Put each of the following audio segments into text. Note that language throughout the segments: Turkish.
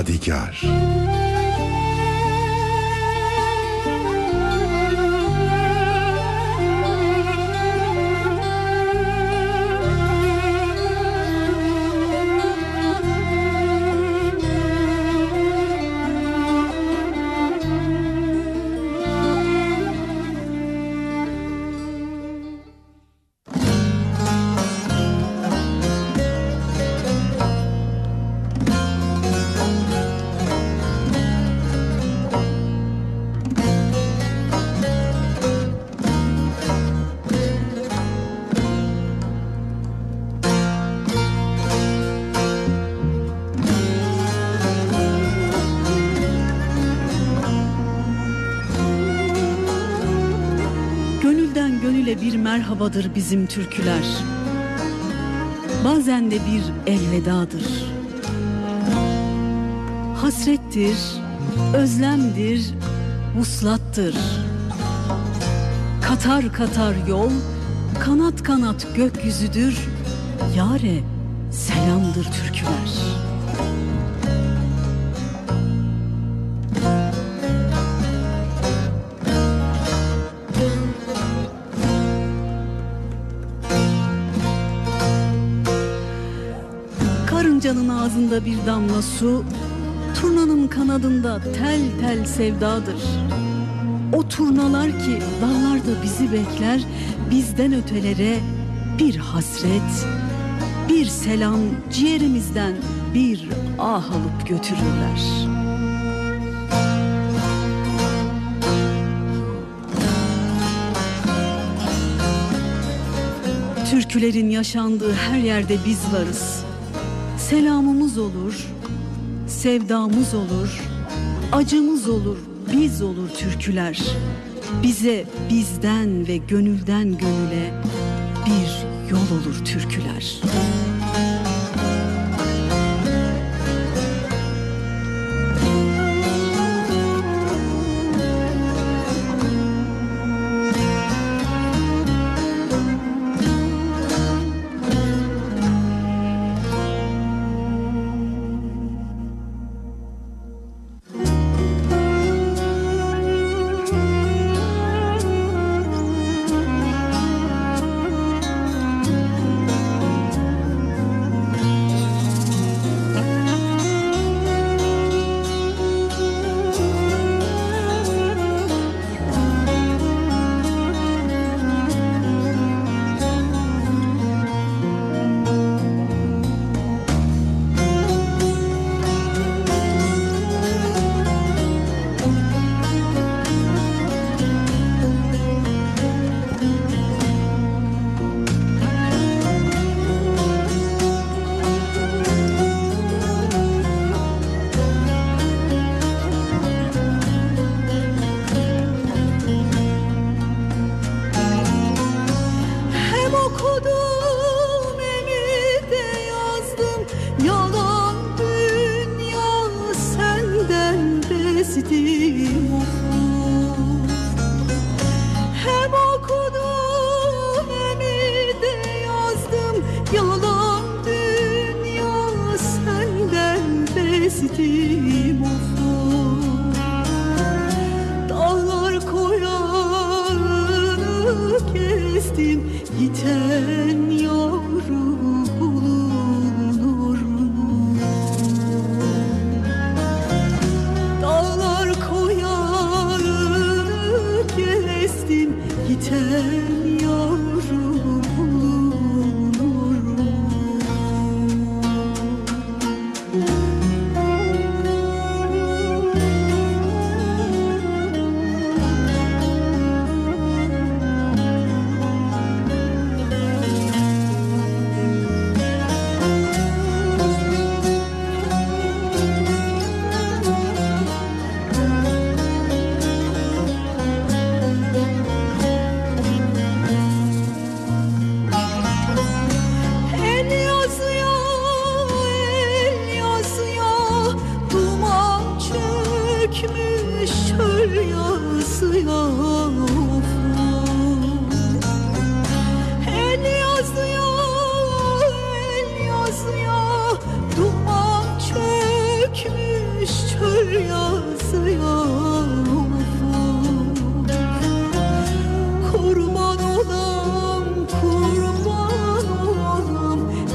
Yadigar merhabadır bizim türküler. Bazen de bir elvedadır. Hasrettir, özlemdir, vuslattır. Katar katar yol, kanat kanat gökyüzüdür. Yare selamdır türküler.'' Ağzında bir damla su, turnanın kanadında tel tel sevdadır. O turnalar ki dallarda bizi bekler, bizden ötelere bir hasret, bir selam ciğerimizden bir ah alıp götürürler. Türkülerin yaşandığı her yerde biz varız. Selamımız olur, sevdamız olur, acımız olur, biz olur türküler. Bize bizden ve gönülden gönüle bir yol olur türküler.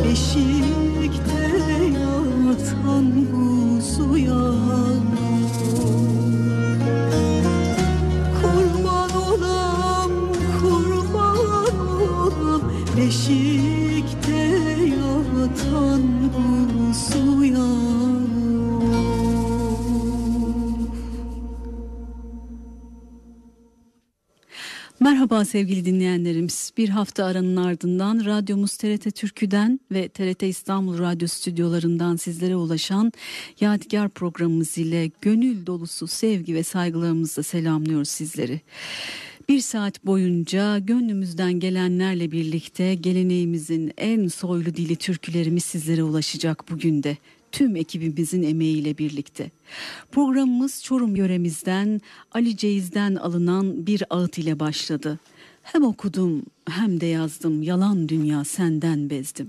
内心。Sevgili dinleyenlerimiz. Bir hafta aranın ardından radyomuz TRT Türkü'den ve TRT İstanbul Radyo stüdyolarından sizlere ulaşan Yadigar programımız ile gönül dolusu sevgi ve saygılarımızla selamlıyoruz sizleri. Bir saat boyunca gönlümüzden gelenlerle birlikte geleneğimizin en soylu dili türkülerimiz sizlere ulaşacak bugün de tüm ekibimizin emeğiyle birlikte. Programımız Çorum yöremizden Ali Ceyiz'den alınan bir ağıt ile başladı. Hem okudum hem de yazdım yalan dünya senden bezdim.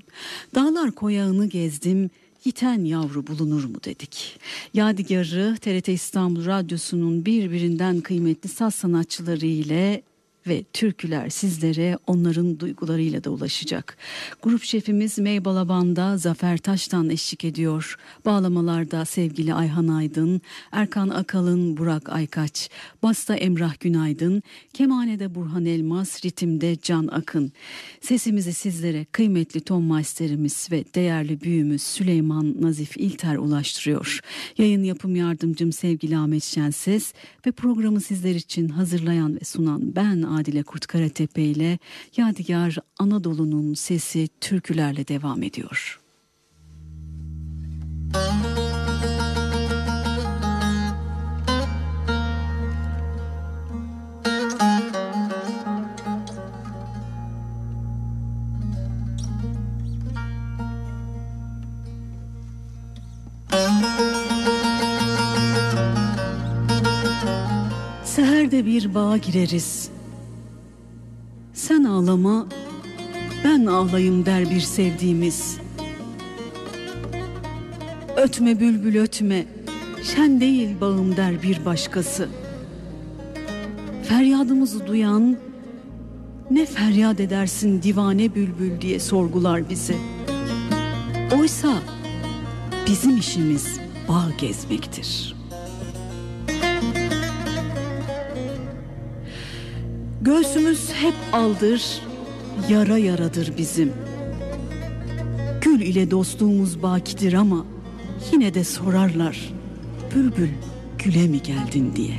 Dağlar koyağını gezdim yiten yavru bulunur mu dedik. Yadigarı TRT İstanbul Radyosu'nun birbirinden kıymetli saz sanatçıları ile ve türküler sizlere onların duygularıyla da ulaşacak. Grup şefimiz May Balaban'da Zafer Taş'tan eşlik ediyor. Bağlamalarda sevgili Ayhan Aydın, Erkan Akalın, Burak Aykaç, Basta Emrah Günaydın, Kemane'de Burhan Elmas, Ritim'de Can Akın. Sesimizi sizlere kıymetli ton masterimiz ve değerli büyüğümüz Süleyman Nazif İlter ulaştırıyor. Yayın yapım yardımcım sevgili Ahmet Şenses ve programı sizler için hazırlayan ve sunan ben Adile Kurt Karatepe ile Yadigar Anadolu'nun sesi türkülerle devam ediyor. Müzik bir bağa gireriz ağlama, ben ağlayım der bir sevdiğimiz. Ötme bülbül ötme, şen değil bağım der bir başkası. Feryadımızı duyan, ne feryat edersin divane bülbül diye sorgular bizi. Oysa bizim işimiz bağ gezmektir.'' Göğsümüz hep aldır, yara yaradır bizim. Gül ile dostluğumuz bakidir ama yine de sorarlar. Bülbül güle mi geldin diye.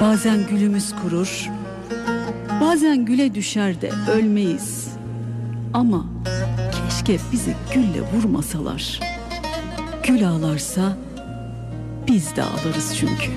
Bazen gülümüz kurur, bazen güle düşer de ölmeyiz. Ama keşke bizi gülle vurmasalar. Gül ağlarsa biz de ağlarız çünkü.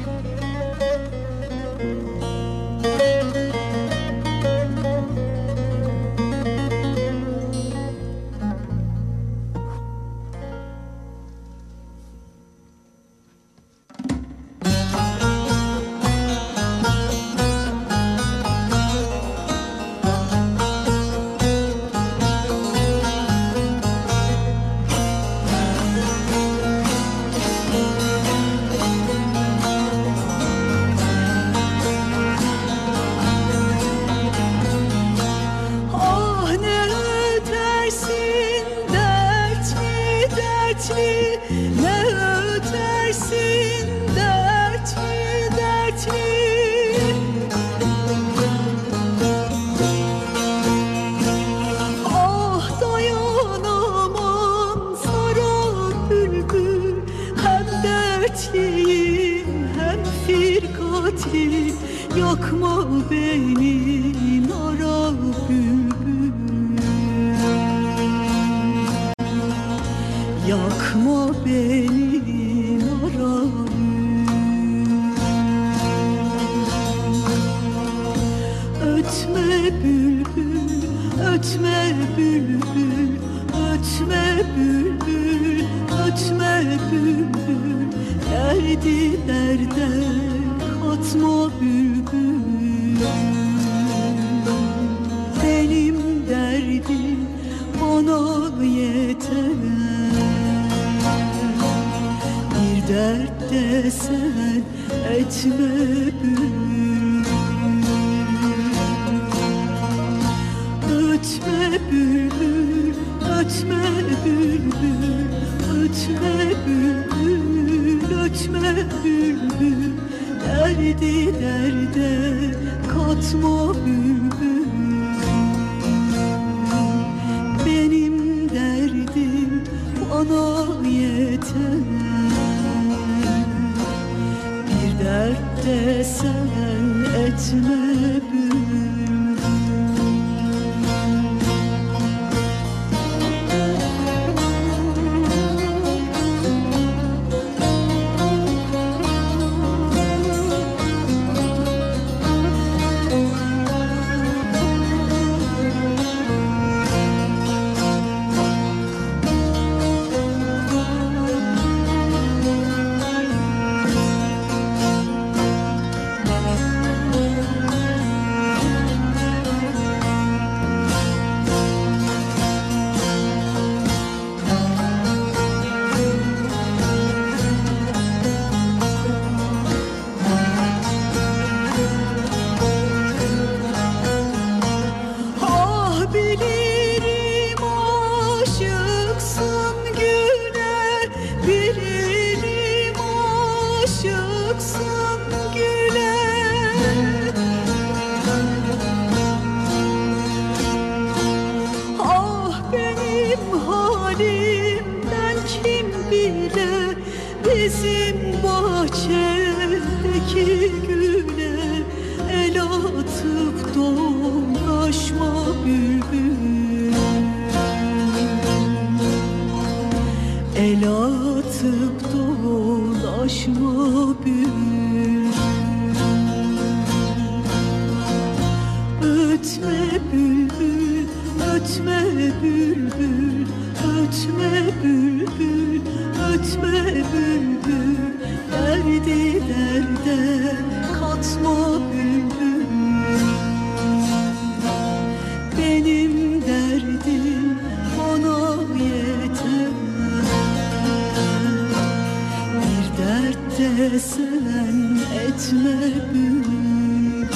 sen etme bülbül.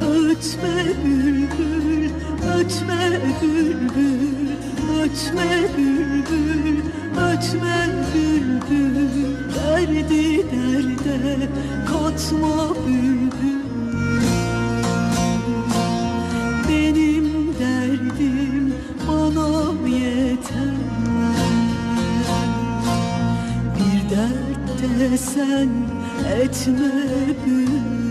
Ötme bülbül, ötme bülbül Ötme bülbül, ötme bülbül. Derdi derde katma bülbül. sen etme büyük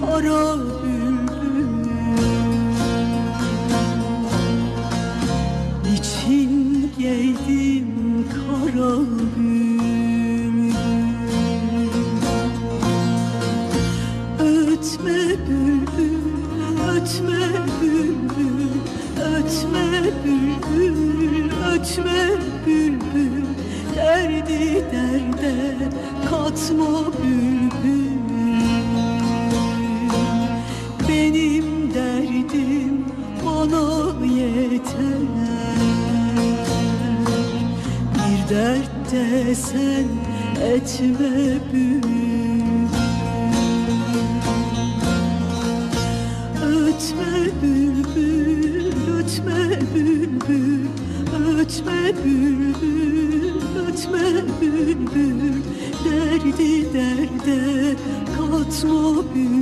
kara bülbüle Niçin geldin kara bülbül Ötme bülbül, ötme bülbül Ötme bülbül, ötme bülbül Derdi derde katma bülbül sen etme bülbül. Ötme bülbül, ötme bülbül. Ötme bülbül, ötme bülbül. Derdi derde katma bülbül.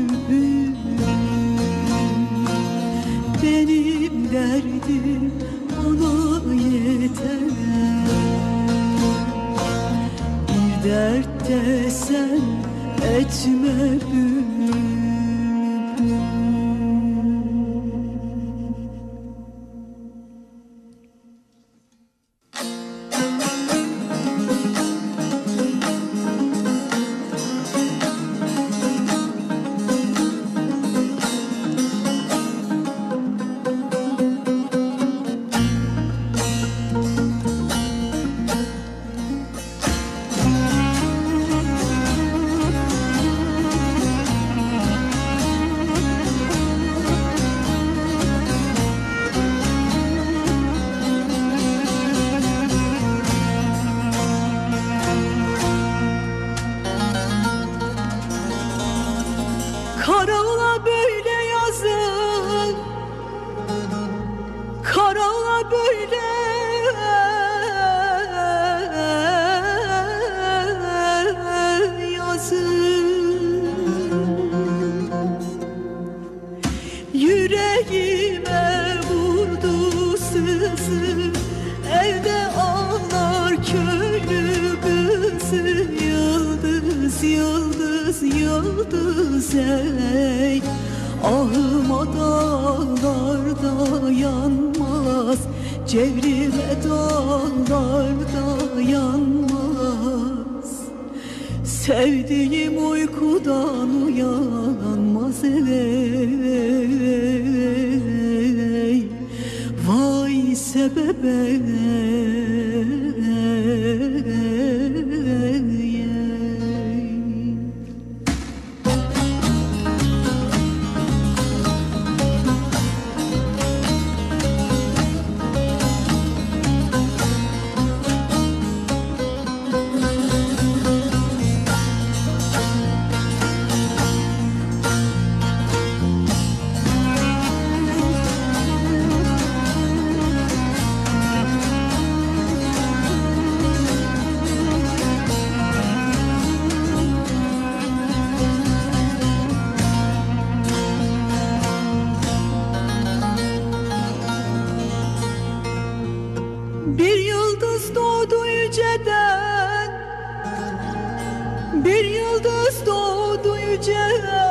yıldız doğdu yüce.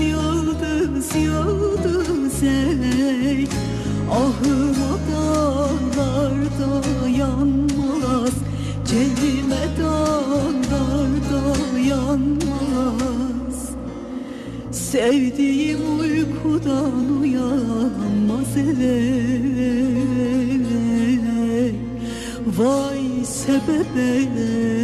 yıldız yıldız ey. Ahıma dağlarda yanmaz Cehrime dağlarda yanmaz. Sevdiğim uyanmaz ey. Vay sebebe.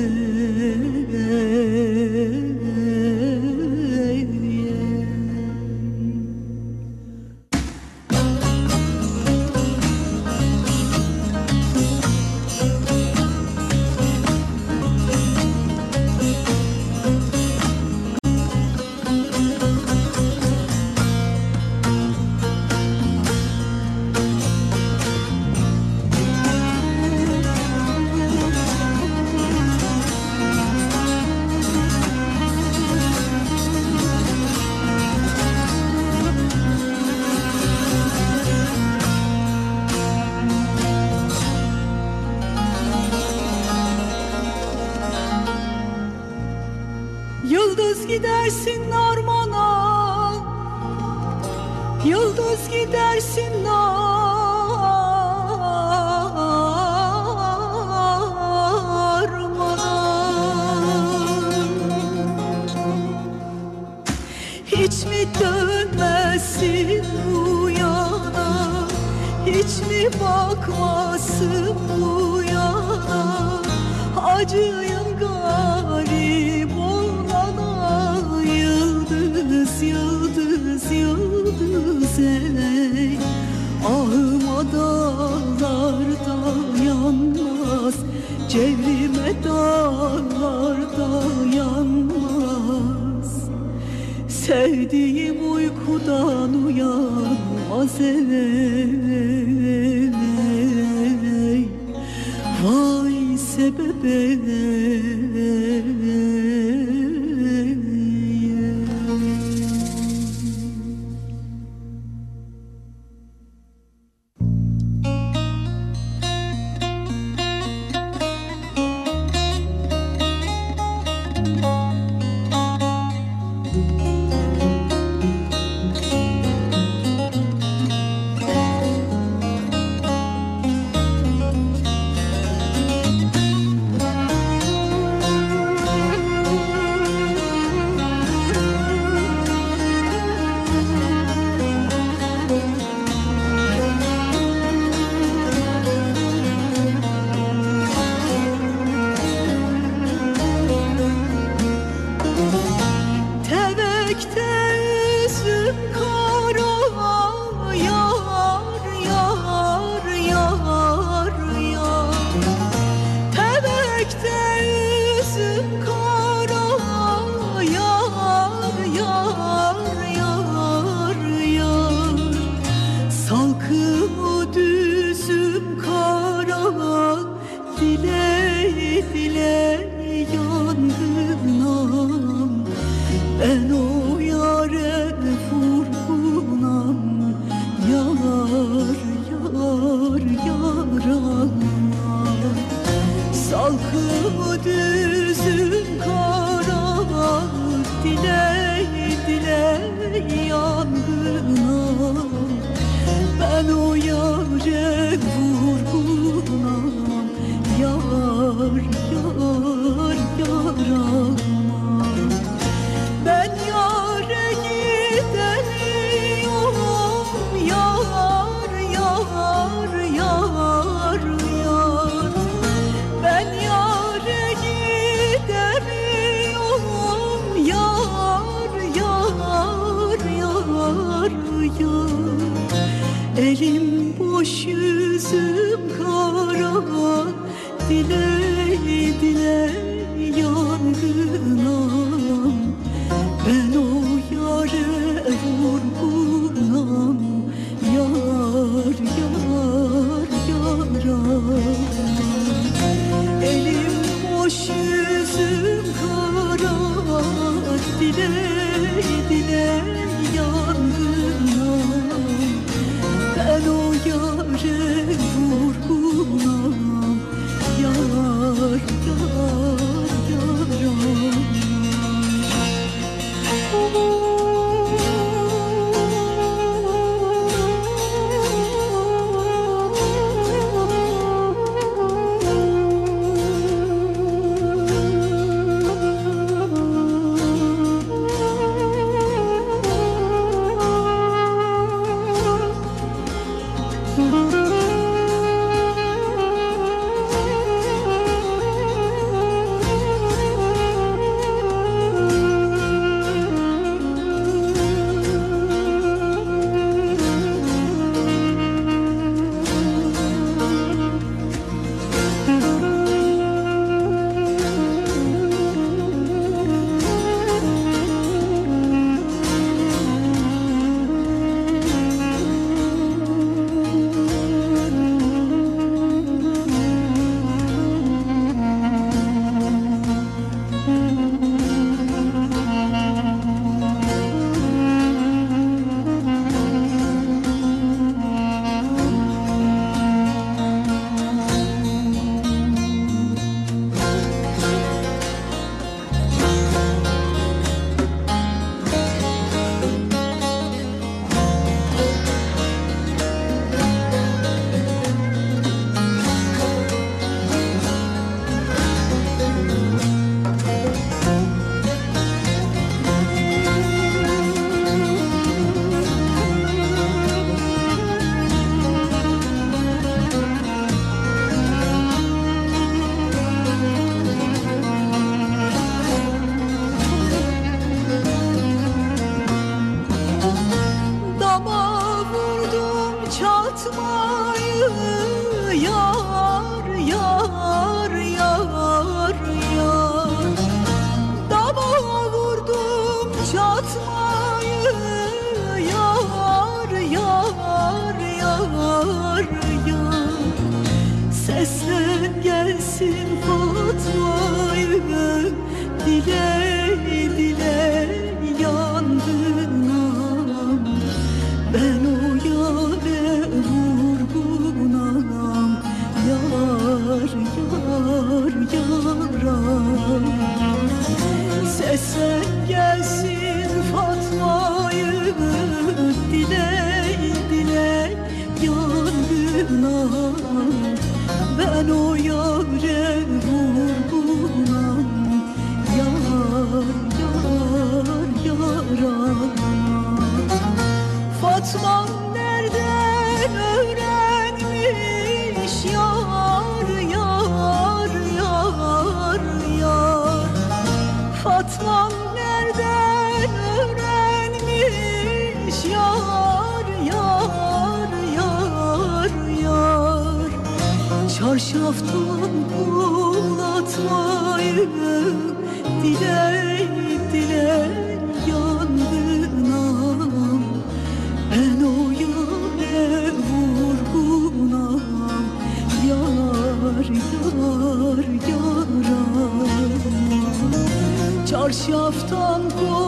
σε αυτόν που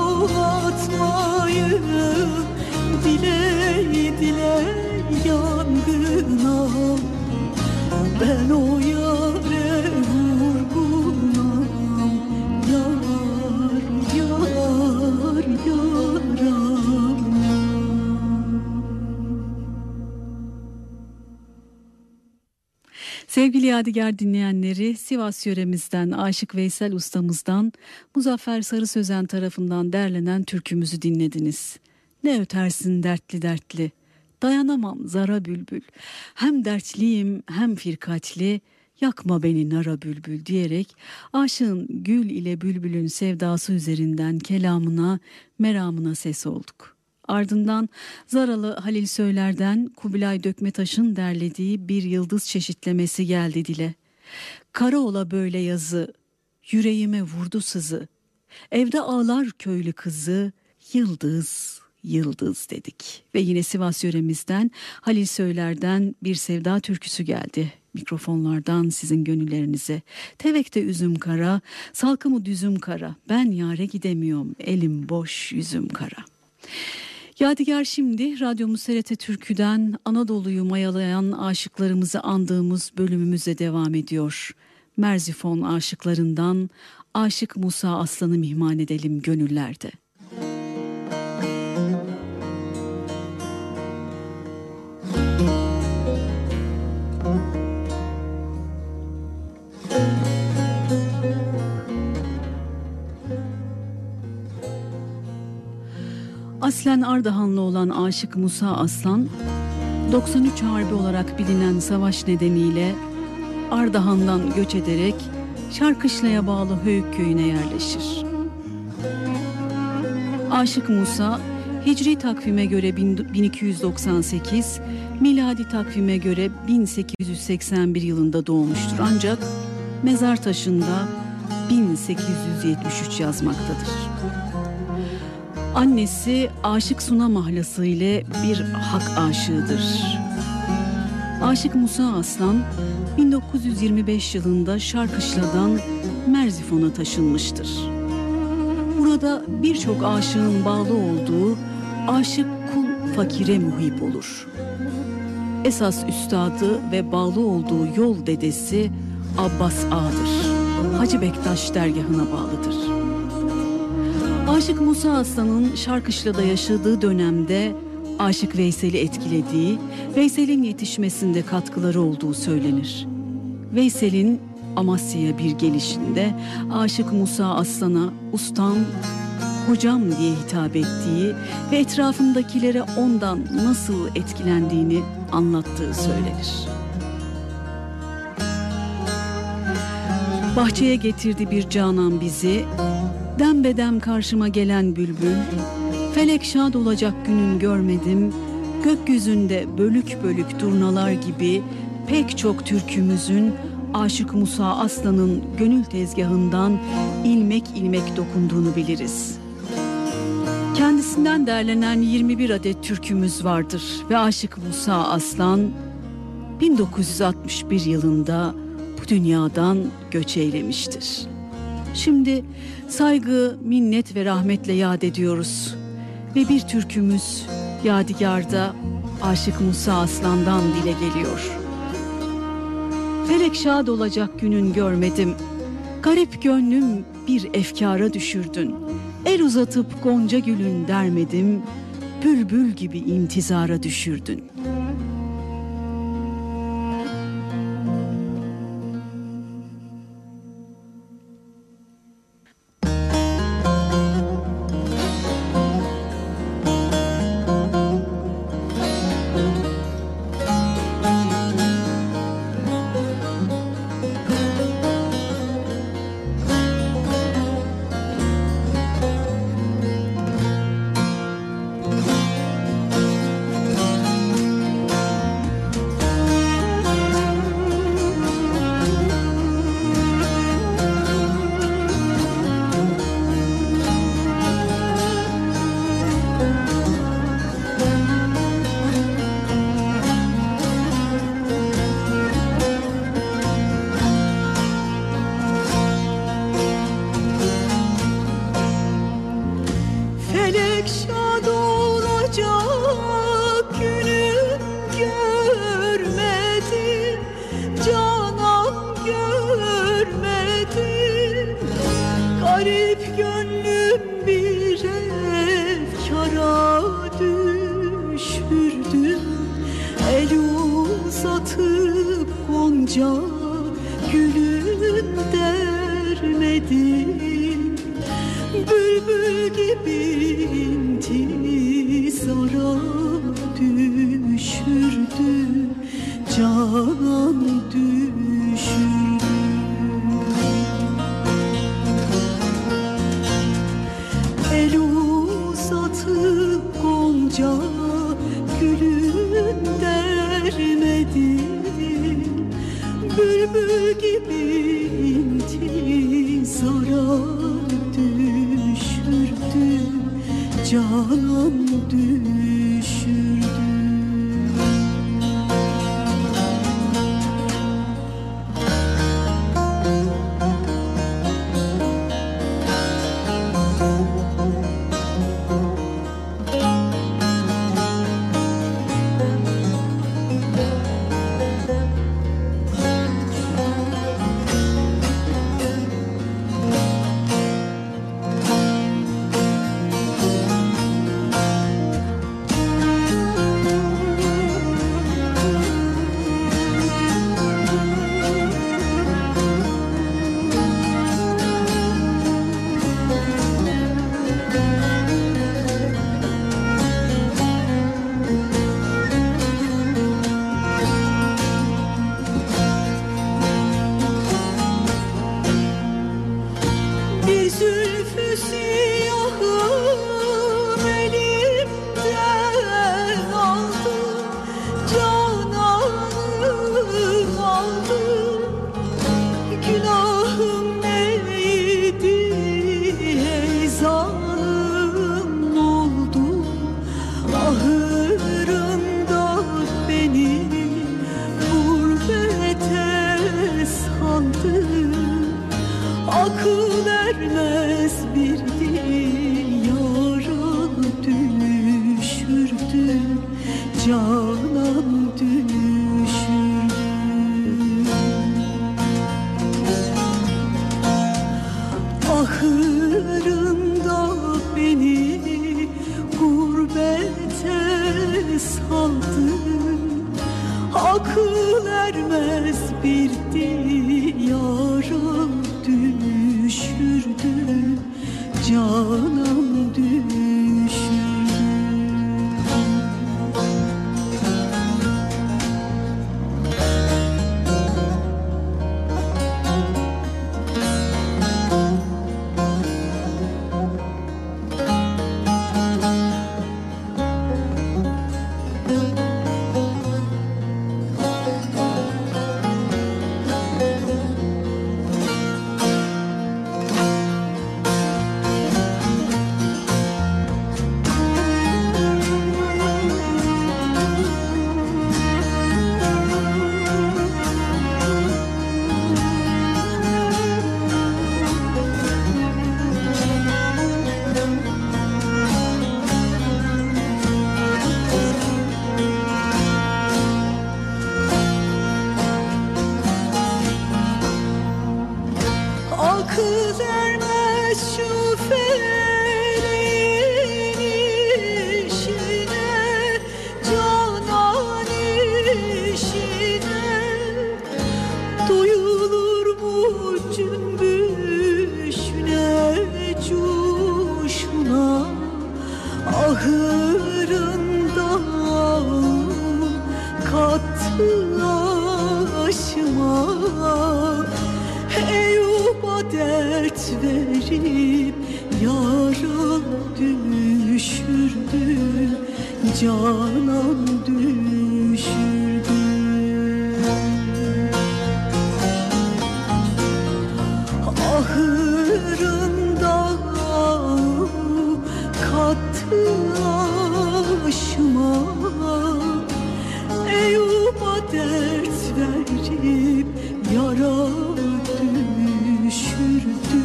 Sevgili Yadigar dinleyenleri Sivas yöremizden Aşık Veysel ustamızdan Muzaffer Sarı Sözen tarafından derlenen türkümüzü dinlediniz. Ne ötersin dertli dertli, dayanamam zara bülbül. Hem dertliyim hem firkatli, yakma beni nara bülbül diyerek aşığın gül ile bülbülün sevdası üzerinden kelamına, meramına ses olduk. Ardından Zaralı Halil Söyler'den Kubilay Dökmetaş'ın derlediği bir yıldız çeşitlemesi geldi dile. Kara ola böyle yazı, yüreğime vurdu sızı. Evde ağlar köylü kızı, yıldız, yıldız dedik. Ve yine Sivas yöremizden Halil Söyler'den bir sevda türküsü geldi. Mikrofonlardan sizin gönüllerinize. Tevekte üzüm kara, salkımı düzüm kara. Ben yare gidemiyorum, elim boş yüzüm kara. Yadigar şimdi radyomuz TRT Türkü'den Anadolu'yu mayalayan aşıklarımızı andığımız bölümümüze devam ediyor. Merzifon aşıklarından Aşık Musa Aslan'ı mihman edelim gönüllerde. Aslen Ardahanlı olan Aşık Musa Aslan, 93 Harbi olarak bilinen savaş nedeniyle Ardahan'dan göç ederek Şarkışla'ya bağlı Höyük köyüne yerleşir. Aşık Musa, Hicri takvime göre 1298, miladi takvime göre 1881 yılında doğmuştur. Ancak mezar taşında 1873 yazmaktadır. Annesi Aşık Suna mahlası ile bir hak aşığıdır. Aşık Musa Aslan 1925 yılında Şarkışla'dan Merzifon'a taşınmıştır. Burada birçok aşığın bağlı olduğu aşık kul fakire muhip olur. Esas üstadı ve bağlı olduğu yol dedesi Abbas Ağa'dır. Hacı Bektaş dergahına bağlıdır. Aşık Musa Aslan'ın Şarkışla'da yaşadığı dönemde Aşık Veysel'i etkilediği, Veysel'in yetişmesinde katkıları olduğu söylenir. Veysel'in Amasya'ya bir gelişinde Aşık Musa Aslan'a ustam, hocam diye hitap ettiği ve etrafındakilere ondan nasıl etkilendiğini anlattığı söylenir. Bahçeye getirdi bir canan bizi, Dembedem karşıma gelen bülbül, felek şad olacak günün görmedim, gökyüzünde bölük bölük durnalar gibi pek çok türkümüzün Aşık Musa Aslan'ın gönül tezgahından ilmek ilmek dokunduğunu biliriz. Kendisinden derlenen 21 adet türkümüz vardır ve Aşık Musa Aslan 1961 yılında bu dünyadan göç eylemiştir. Şimdi saygı, minnet ve rahmetle yad ediyoruz. Ve bir türkümüz Yadigar'da Aşık Musa Aslan'dan dile geliyor. Felek şad olacak günün görmedim. Garip gönlüm bir efkara düşürdün. El uzatıp gonca gülün dermedim. Bülbül gibi intizara düşürdün.'' dermedim Bülbül gibi inti zora düşürdüm Canan Spider-Man. Düşürdü canan düşürdü ahırında kattı aşıma Eyüp'a dert verip yara düşürdü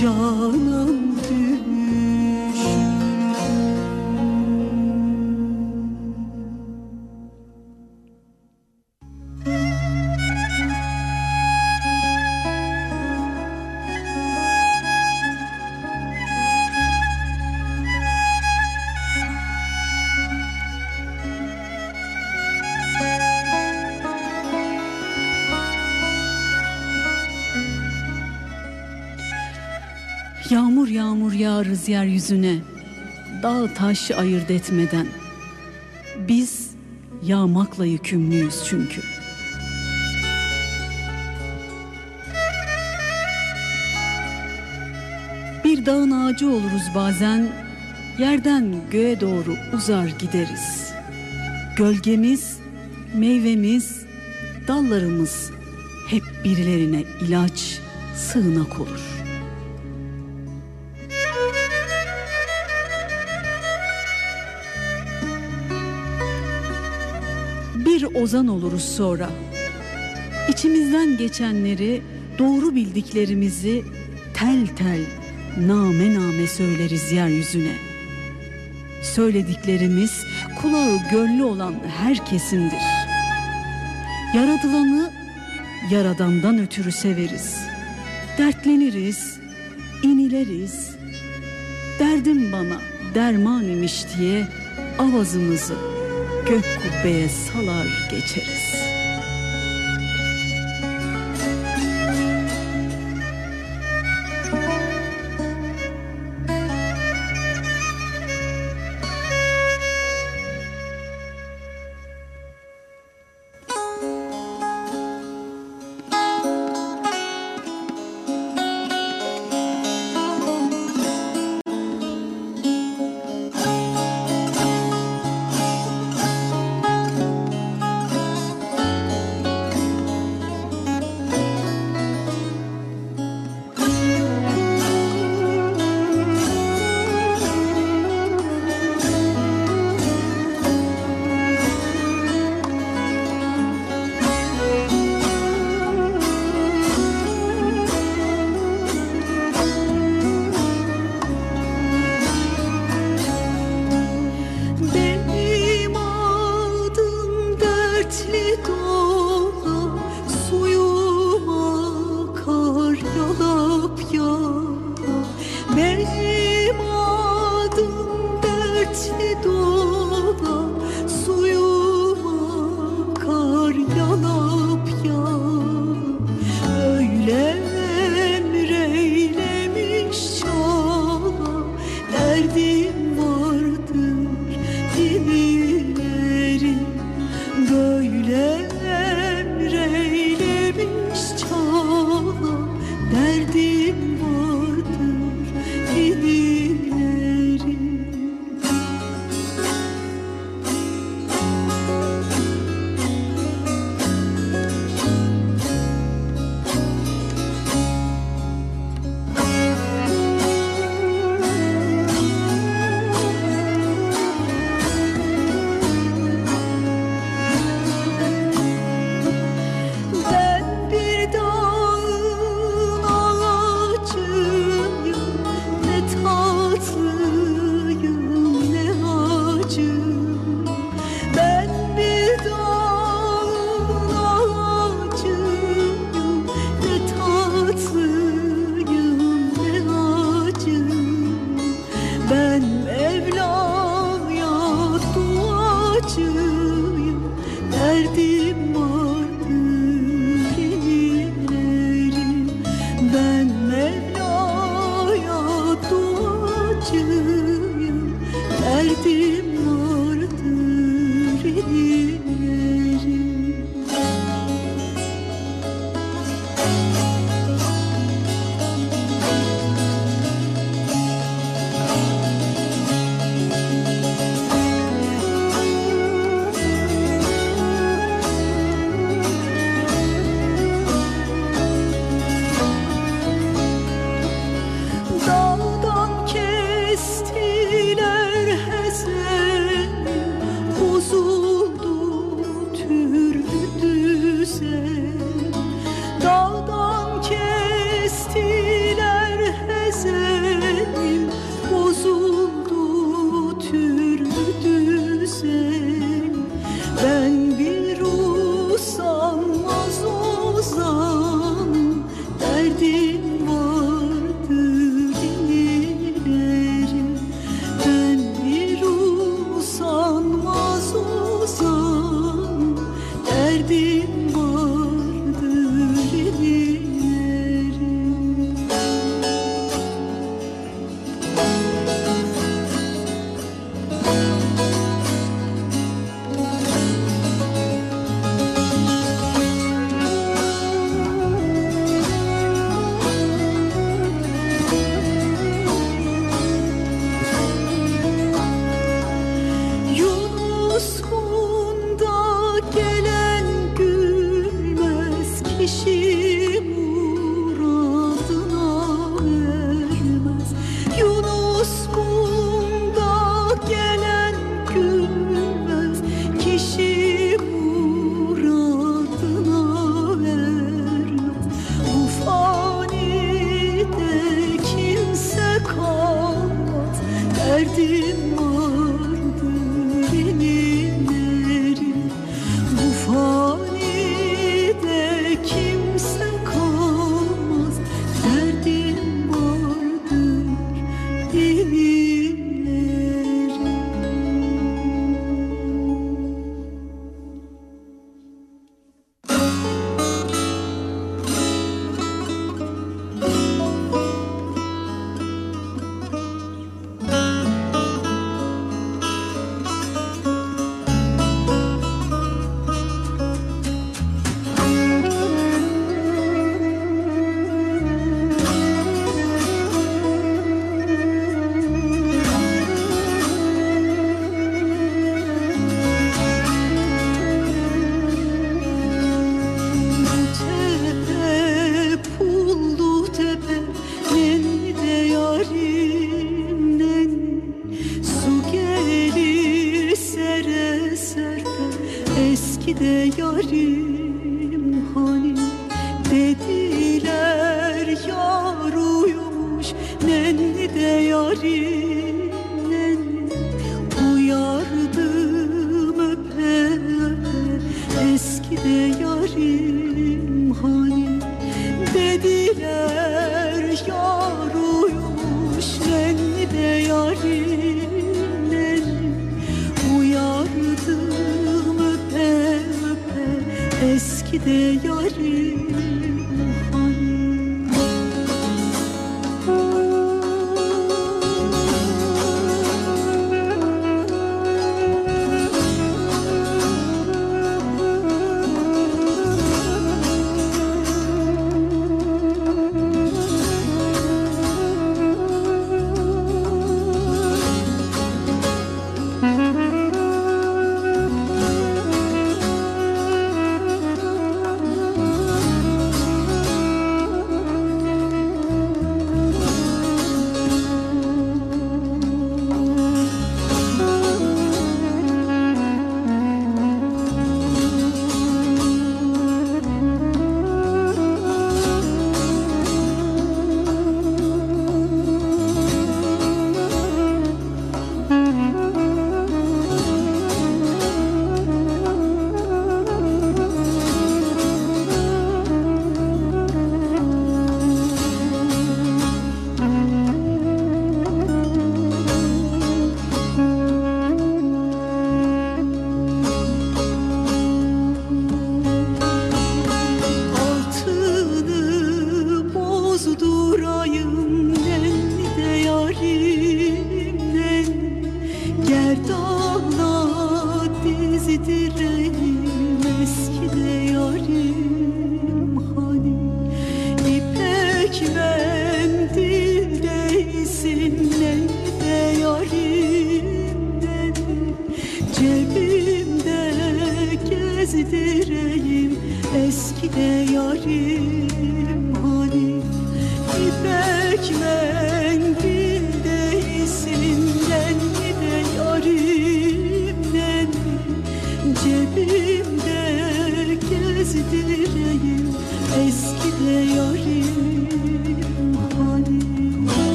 canan yağarız yeryüzüne Dağ taş ayırt etmeden Biz yağmakla yükümlüyüz çünkü Bir dağın ağacı oluruz bazen Yerden göğe doğru uzar gideriz Gölgemiz, meyvemiz, dallarımız hep birilerine ilaç, sığınak olur.'' Ozan oluruz sonra. İçimizden geçenleri, doğru bildiklerimizi tel tel, name name söyleriz yeryüzüne. Söylediklerimiz kulağı gönlü olan herkesindir. Yaradılanı yaradandan ötürü severiz. Dertleniriz, inileriz. Derdim bana derman imiş diye avazımızı gök kubbeye salar geçeriz.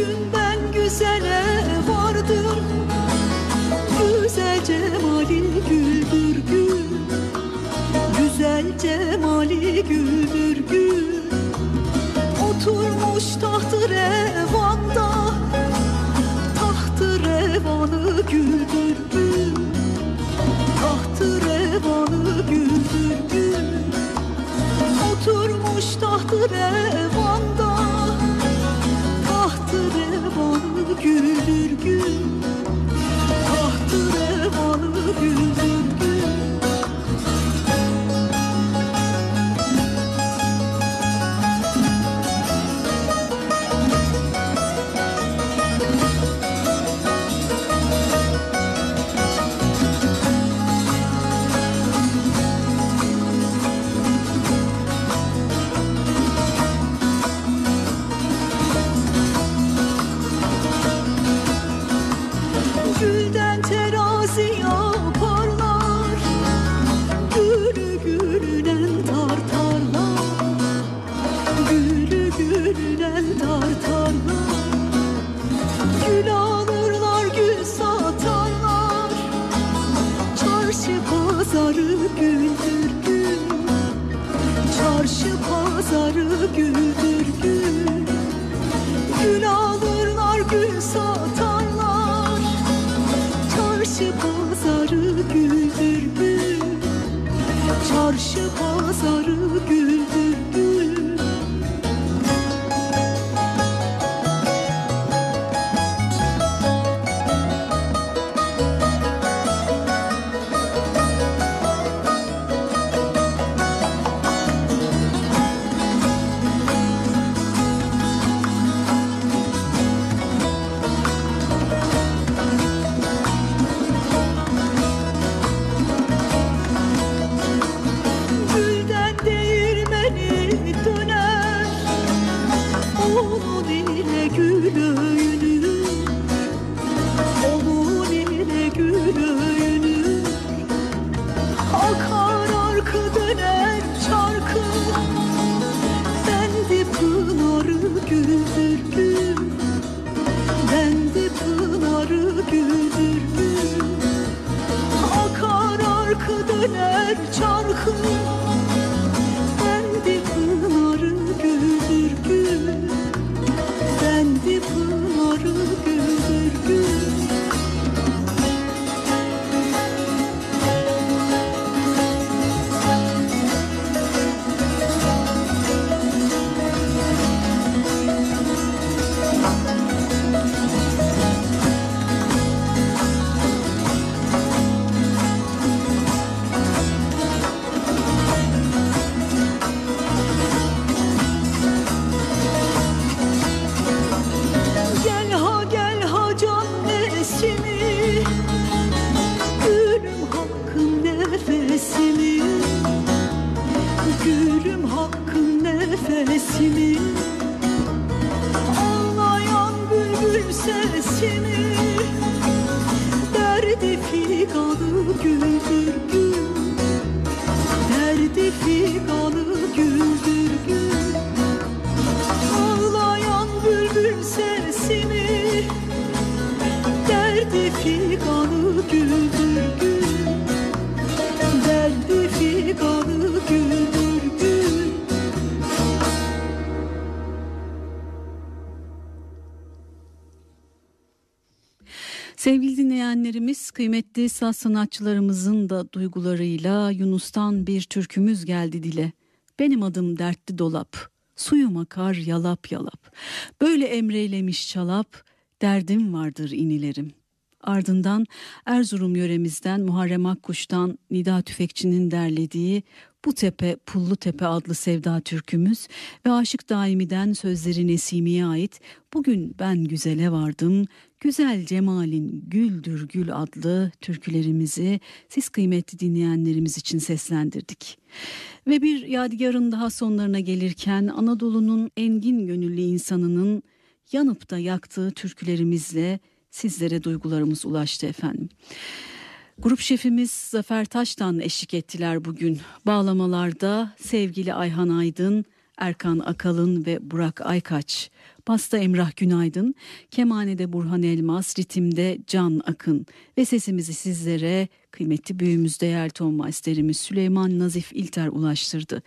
goodbye. Kıymetli saz sanatçılarımızın da duygularıyla Yunus'tan bir türkümüz geldi dile. Benim adım dertli dolap, suyum akar yalap yalap. Böyle emreylemiş çalap, derdim vardır inilerim. Ardından Erzurum yöremizden Muharrem Akkuş'tan Nida Tüfekçi'nin derlediği Bu Tepe Pullu Tepe adlı sevda türkümüz ve Aşık Daimi'den sözleri Nesimi'ye ait Bugün Ben Güzele Vardım, Güzel Cemalin Güldür Gül adlı türkülerimizi siz kıymetli dinleyenlerimiz için seslendirdik. Ve bir yadigarın daha sonlarına gelirken Anadolu'nun engin gönüllü insanının yanıp da yaktığı türkülerimizle sizlere duygularımız ulaştı efendim. Grup şefimiz Zafer Taş'tan eşlik ettiler bugün. Bağlamalarda sevgili Ayhan Aydın, Erkan Akalın ve Burak Aykaç. Basta Emrah Günaydın, kemanede Burhan Elmas, ritimde Can Akın ve sesimizi sizlere kıymetli büyüğümüz değerli ton masterimiz Süleyman Nazif İlter ulaştırdı.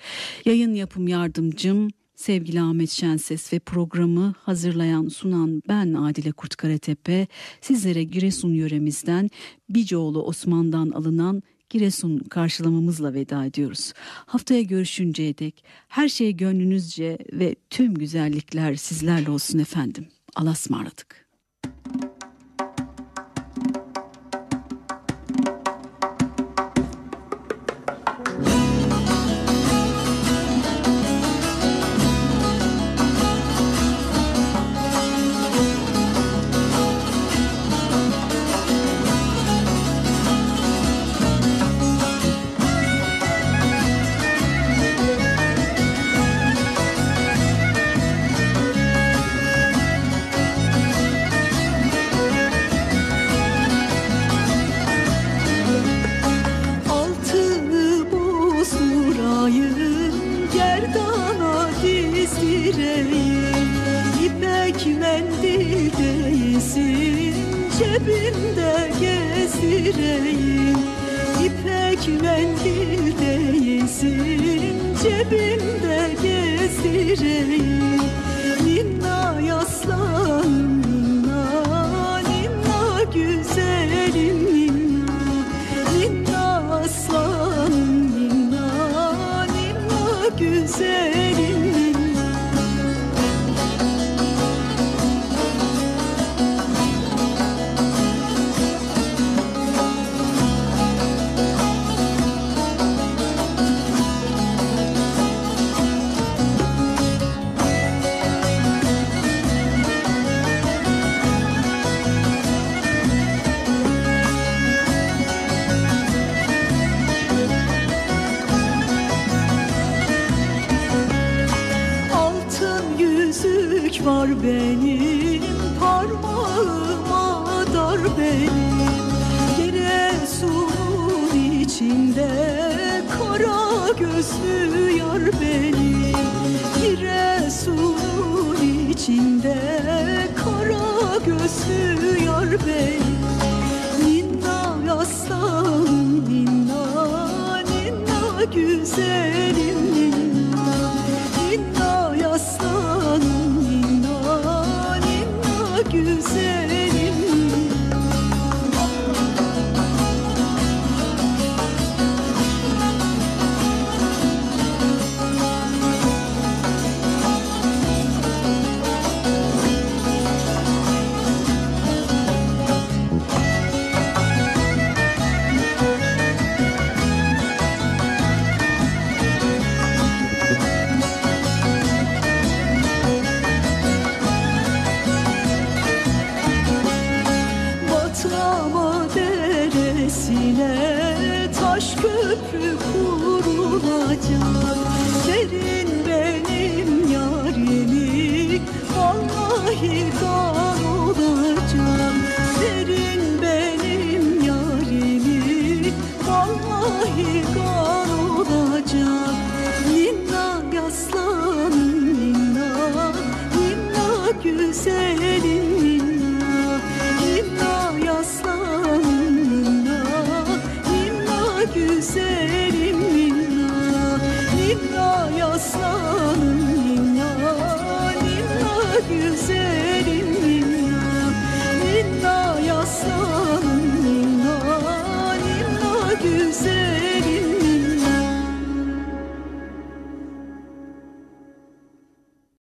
Yayın yapım yardımcım Sevgili Ahmet Şenses ve programı hazırlayan sunan ben Adile Kurtkaratepe sizlere Giresun yöremizden Bicoğlu Osman'dan alınan Giresun karşılamamızla veda ediyoruz. Haftaya görüşünceye dek her şey gönlünüzce ve tüm güzellikler sizlerle olsun efendim. Alasmarladık. Kara gözlü yar benim Giresun'un içinde. Kara gözlü yar benim Ninna aslanım ninna Ninna güzelim ninna Ninna yaslanım ninna Ninna güzelim